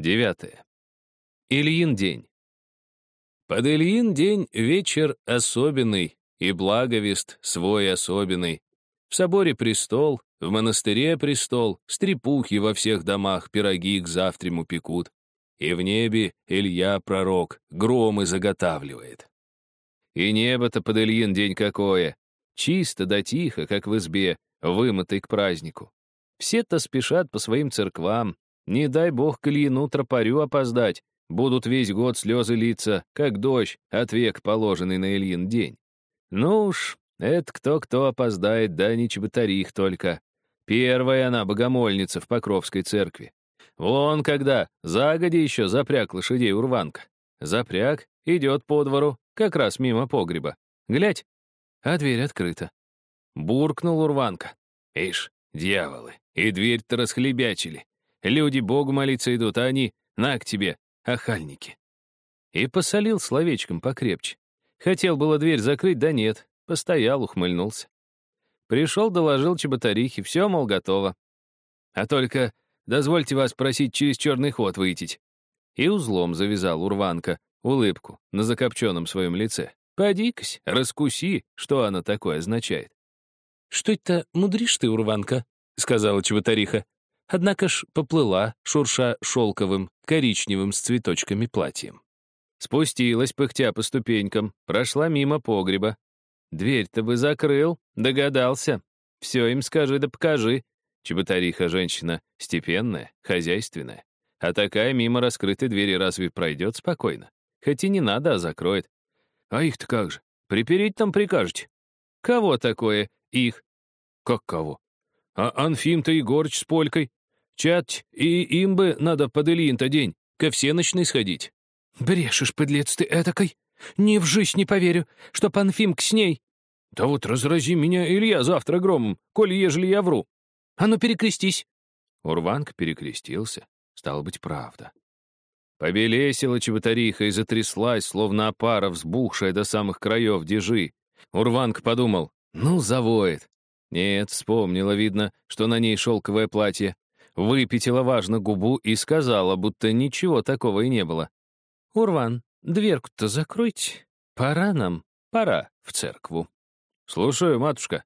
Девятое. Ильин день. Под Ильин день вечер особенный, и благовест свой особенный. В соборе престол, в монастыре престол, стрепухи во всех домах пироги к завтраму пекут. И в небе Илья пророк громы заготавливает. И небо-то под Ильин день какое! Чисто да тихо, как в избе, вымытой к празднику. Все-то спешат по своим церквам, не дай бог к Ильину тропарю опоздать. Будут весь год слезы литься, как дождь, от век положенный на Ильин день. Ну уж, это кто-кто опоздает, да не чеботарих только. Первая она богомольница в Покровской церкви. Вон когда, загоди еще запряг лошадей урванка. Запряг, идет по двору, как раз мимо погреба. Глядь, а дверь открыта. Буркнул урванка. Ишь, дьяволы, и дверь-то расхлебячили. Люди Богу молиться идут, а они на к тебе, охальники. И посолил словечком покрепче. Хотел было дверь закрыть, да нет. Постоял, ухмыльнулся. Пришел, доложил чеботарихе, все, мол, готово. А только дозвольте вас просить через черный ход выйти. И узлом завязал урванка улыбку на закопченном своем лице. Поди-кась, раскуси, что она такое означает. «Что это мудришь ты, урванка?» — сказала чеботариха. Однако ж поплыла, шурша шелковым, коричневым с цветочками платьем. Спустилась, пыхтя по ступенькам, прошла мимо погреба. Дверь-то бы закрыл, догадался. Все им скажи да покажи. Чеботариха женщина степенная, хозяйственная. А такая мимо раскрытой двери разве пройдет спокойно? Хоть и не надо, а закроет. А их-то как же? Припереть там прикажете? Кого такое их? Как кого? А Анфим-то Егорыч с Полькой. Чат, и им бы надо под Ильин-то день, ко всеночной сходить. Брешешь, подлец ты этакой. Ни в жизнь не поверю, что Панфимк с ней. Да вот разрази меня, Илья, завтра громом, коли ежели я вру. А ну перекрестись. Урванг перекрестился. Стало быть, правда. Побелесила чеботариха и затряслась, словно опара, взбухшая до самых краев дежи. Урванг подумал, ну, завоет. Нет, вспомнила, видно, что на ней шелковое платье выпятила важно губу и сказала, будто ничего такого и не было. «Урван, дверку-то закройте. Пора нам, пора в церкву». «Слушаю, матушка».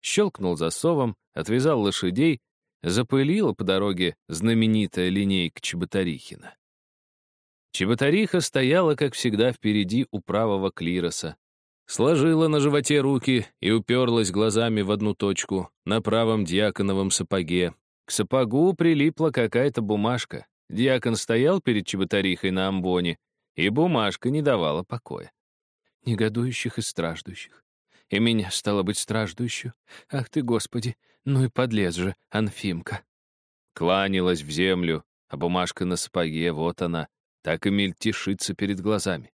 Щелкнул засовом, отвязал лошадей, запылила по дороге знаменитая линейка Чеботарихина. Чеботариха стояла, как всегда, впереди у правого клироса. Сложила на животе руки и уперлась глазами в одну точку на правом дьяконовом сапоге, к сапогу прилипла какая-то бумажка. Дьякон стоял перед чеботарихой на амбоне, и бумажка не давала покоя. Негодующих и страждущих. И меня, стало быть, страждущую. Ах ты, Господи, ну и подлез же, Анфимка. Кланялась в землю, а бумажка на сапоге, вот она, так и мельтешится перед глазами.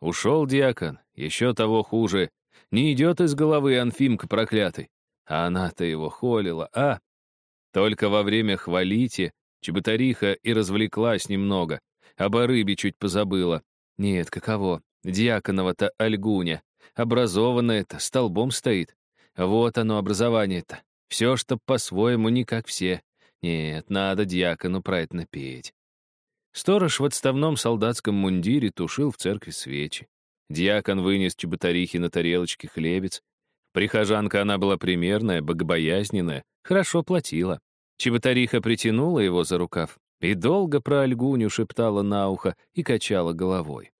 Ушел дьякон, еще того хуже. Не идет из головы Анфимка проклятый. А она-то его холила, а? Только во время хвалите чеботариха и развлеклась немного, об рыбе чуть позабыла. Нет, каково, дьяконова-то Альгуня, образованная-то, столбом стоит. Вот оно, образование-то. Все, что по-своему, не как все. Нет, надо дьякону про это напеть. Сторож в отставном солдатском мундире тушил в церкви свечи. Дьякон вынес чеботарихе на тарелочке хлебец. Прихожанка она была примерная, богобоязненная, хорошо платила. Чеботариха притянула его за рукав и долго про Альгуню шептала на ухо и качала головой.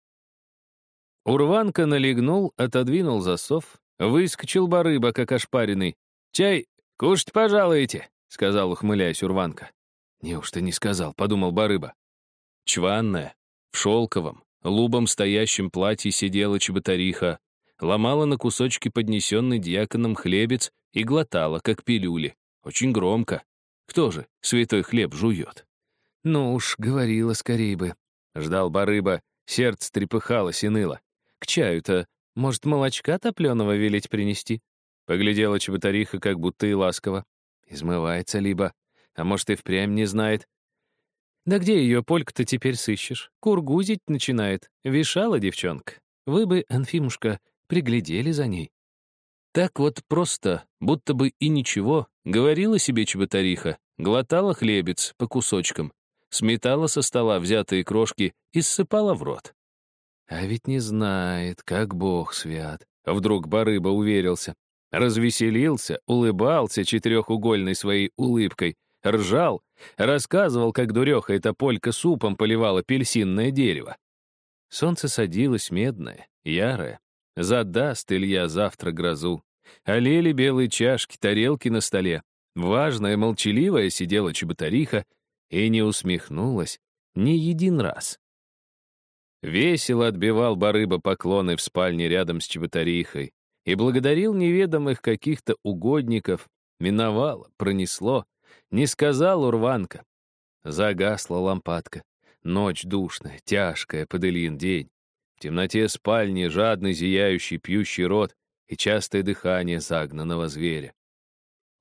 Урванка налегнул, отодвинул засов, выскочил барыба, как ошпаренный. «Чай, кушать пожалуйте», — сказал, ухмыляясь Урванка. «Неужто не сказал?» — подумал барыба. Чванная, в шелковом, лубом стоящем платье сидела чеботариха, ломала на кусочки поднесенный дьяконом хлебец и глотала, как пилюли. Очень громко. Кто же святой хлеб жует? Ну уж, говорила скорей бы. Ждал барыба, сердце трепыхалось и ныло. К чаю-то, может, молочка топленого велеть принести? Поглядела чеботариха, как будто и ласково. Измывается либо, а может, и впрямь не знает. Да где ее полька-то теперь сыщешь? Кургузить начинает. Вешала девчонка. Вы бы, Анфимушка, приглядели за ней. Так вот просто, будто бы и ничего, говорила себе чеботариха, глотала хлебец по кусочкам, сметала со стола взятые крошки и ссыпала в рот. А ведь не знает, как бог свят. Вдруг Барыба уверился. Развеселился, улыбался четырехугольной своей улыбкой, ржал, рассказывал, как дуреха эта полька супом поливала апельсинное дерево. Солнце садилось медное, ярое. Задаст Илья завтра грозу. Олели белые чашки, тарелки на столе. Важная, молчаливая сидела чеботариха и не усмехнулась ни един раз. Весело отбивал барыба поклоны в спальне рядом с чеботарихой и благодарил неведомых каких-то угодников. Миновало, пронесло, не сказал урванка. Загасла лампадка. Ночь душная, тяжкая, под день. Темноте спальни жадный, зияющий, пьющий рот и частое дыхание загнанного зверя.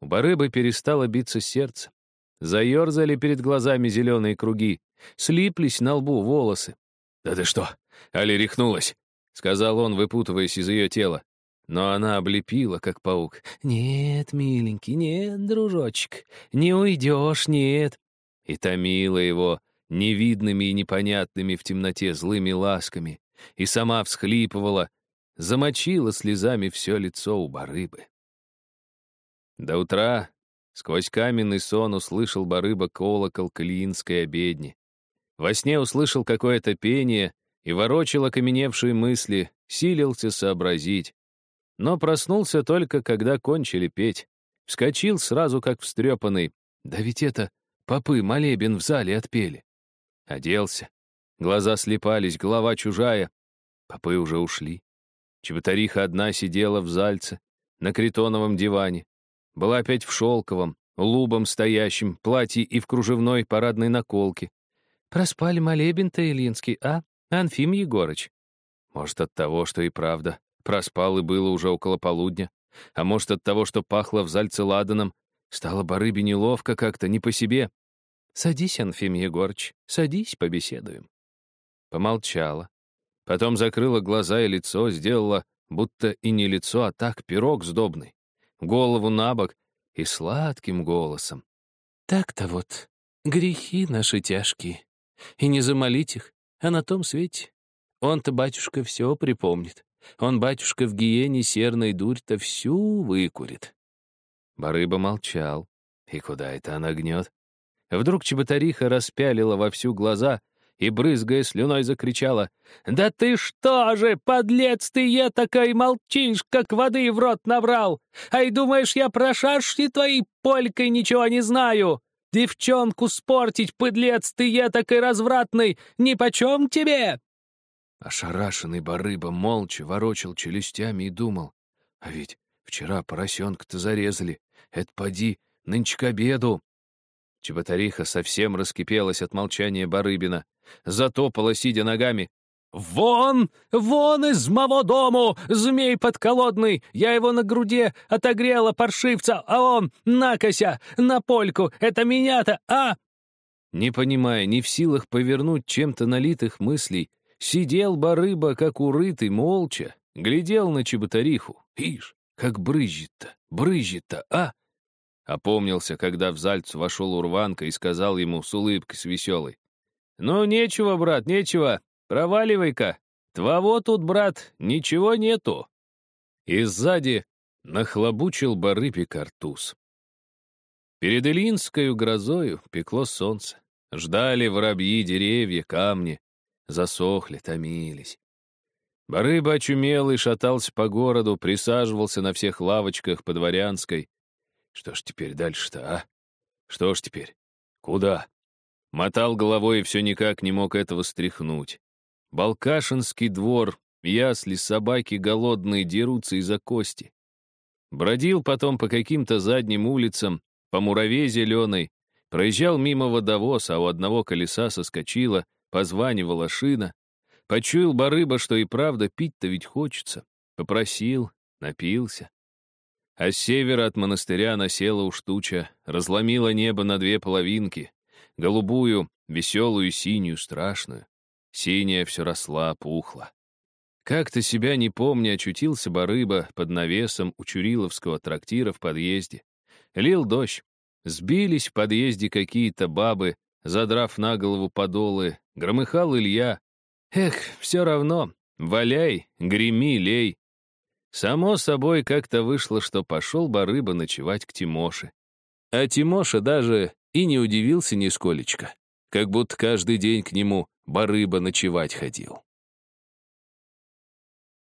У барыбы перестало биться сердце. Заерзали перед глазами зеленые круги, слиплись на лбу волосы. «Да ты что, Али рехнулась?» — сказал он, выпутываясь из ее тела. Но она облепила, как паук. «Нет, миленький, нет, дружочек, не уйдешь, нет». И томила его невидными и непонятными в темноте злыми ласками, и сама всхлипывала, замочила слезами все лицо у барыбы. До утра сквозь каменный сон услышал барыба колокол Калиинской обедни. Во сне услышал какое-то пение и ворочил окаменевшие мысли, силился сообразить. Но проснулся только, когда кончили петь. Вскочил сразу, как встрепанный. Да ведь это попы молебен в зале отпели. Оделся. Глаза слепались, голова чужая. Попы уже ушли. Чеботариха одна сидела в зальце, на критоновом диване. Была опять в шелковом, лубом стоящем, платье и в кружевной парадной наколке. Проспали молебен-то, Ильинский, а, Анфим Егорыч? Может, от того, что и правда. Проспал и было уже около полудня. А может, от того, что пахло в зальце ладаном. Стало барыбе неловко как-то, не по себе. «Садись, Анфим Егорыч, садись, побеседуем». Помолчала. Потом закрыла глаза и лицо, сделала, будто и не лицо, а так пирог сдобный. Голову на бок и сладким голосом. «Так-то вот, грехи наши тяжкие. И не замолить их, а на том свете. Он-то, батюшка, все припомнит. Он, батюшка, в гиене серной дурь-то всю выкурит. Барыба молчал. И куда это она гнет? Вдруг чеботариха распялила во всю глаза и, брызгая слюной, закричала. «Да ты что же, подлец ты я такой молчишь, как воды в рот набрал! Ай, думаешь, я про шашки твоей полькой ничего не знаю? Девчонку спортить, подлец ты я такой развратный, нипочем тебе!» Ошарашенный барыба молча ворочал челюстями и думал. А ведь вчера поросенка-то зарезали. Это поди, нынче к обеду. Чеботариха совсем раскипелась от молчания Барыбина. Затопала, сидя ногами. «Вон! Вон из моего дому, змей подколодный! Я его на груди отогрела паршивца, а он, накося, на польку! Это меня-то, а?» Не понимая, не в силах повернуть чем-то налитых мыслей, Сидел барыба, как урытый, молча, глядел на чеботариху. Ишь, как брызжет-то, брызжет-то, а? Опомнился, когда в зальцу вошел урванка и сказал ему с улыбкой с веселой. «Ну, нечего, брат, нечего, проваливай-ка. Твоего тут, брат, ничего нету». И сзади нахлобучил барыпе картуз. Перед Илинской грозою пекло солнце. Ждали воробьи, деревья, камни засохли, томились. Барыба очумелый шатался по городу, присаживался на всех лавочках под Дворянской. Что ж теперь дальше-то, а? Что ж теперь? Куда? Мотал головой и все никак не мог этого стряхнуть. Балкашинский двор, ясли, собаки голодные дерутся из-за кости. Бродил потом по каким-то задним улицам, по мураве зеленой, проезжал мимо водовоз, а у одного колеса соскочила — Позванивала шина. Почуял барыба, что и правда пить-то ведь хочется. Попросил, напился. А с севера от монастыря насела уж туча, разломила небо на две половинки. Голубую, веселую, синюю, страшную. Синяя все росла, пухла. Как-то себя не помня, очутился барыба под навесом у Чуриловского трактира в подъезде. Лил дождь. Сбились в подъезде какие-то бабы, задрав на голову подолы, громыхал Илья. Эх, все равно, валяй, греми, лей. Само собой как-то вышло, что пошел Барыба ночевать к Тимоше. А Тимоша даже и не удивился нисколечко, как будто каждый день к нему Барыба ночевать ходил.